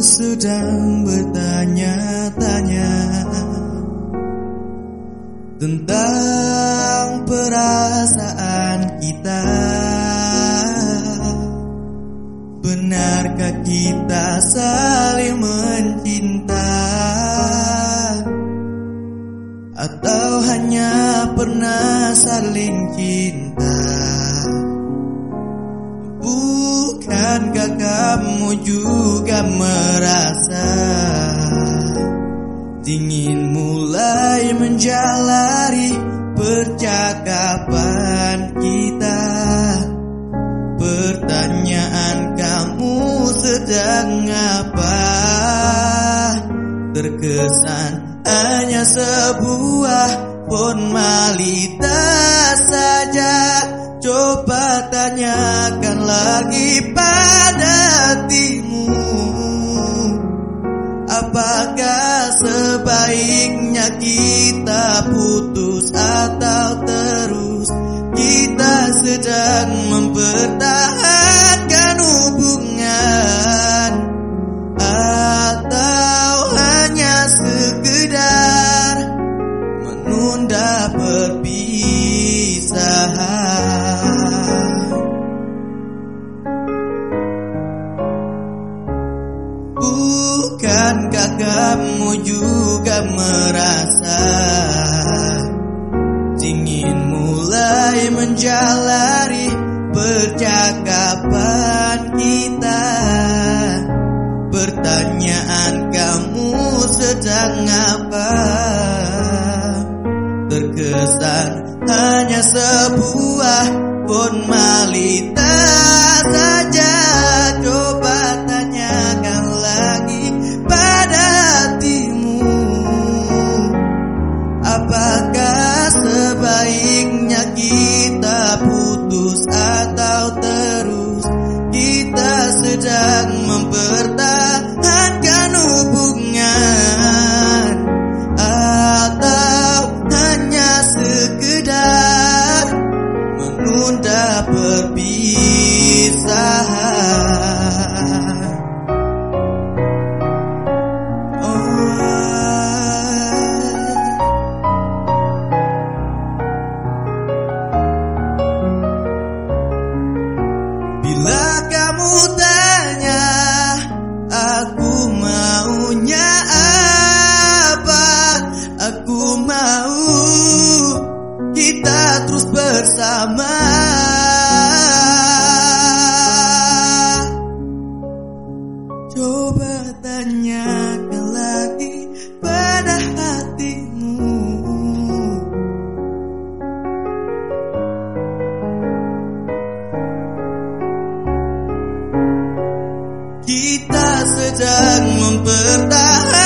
sedang bertanya-tanya tentang perasaan kita. Benarkah kita saling mencinta? Atau hanya pernah saling cinta? Kamu juga merasa Ingin mulai menjalari percakapan kita. Pertanyaan kamu sedang apa? Terkesan hanya sebuah formalitas saja. Coba tanyakan lagi pada sebaiknya kita putus atau terus. Kita sedang mempertahankan hubungan. Atau hanya sekedar menunda perpisahan Bukankah kamu juga merasa Ingin mulai menjalari percakapan kita? Pertanyaan kamu sedang apa? Terkesan hanya sebuah formalitas maunya apa? Aku mau Kita terus bersama. Coba tanyakan lagi pada hatimu sedang mempertahankan